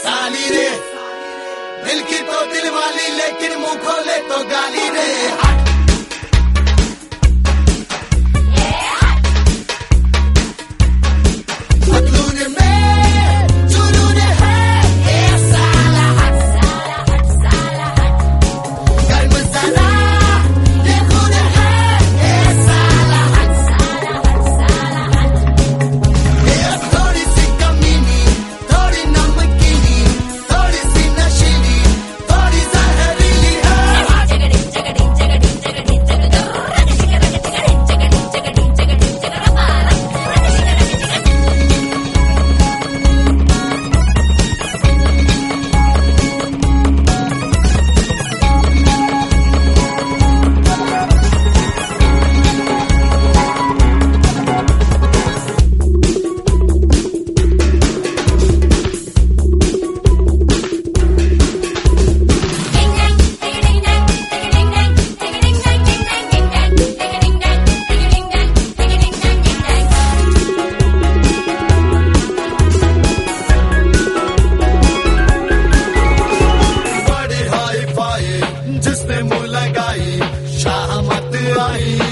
साली रे। दिल की तो दिल वाली लेकिन मुँह खोले तो गाली रे। Israel.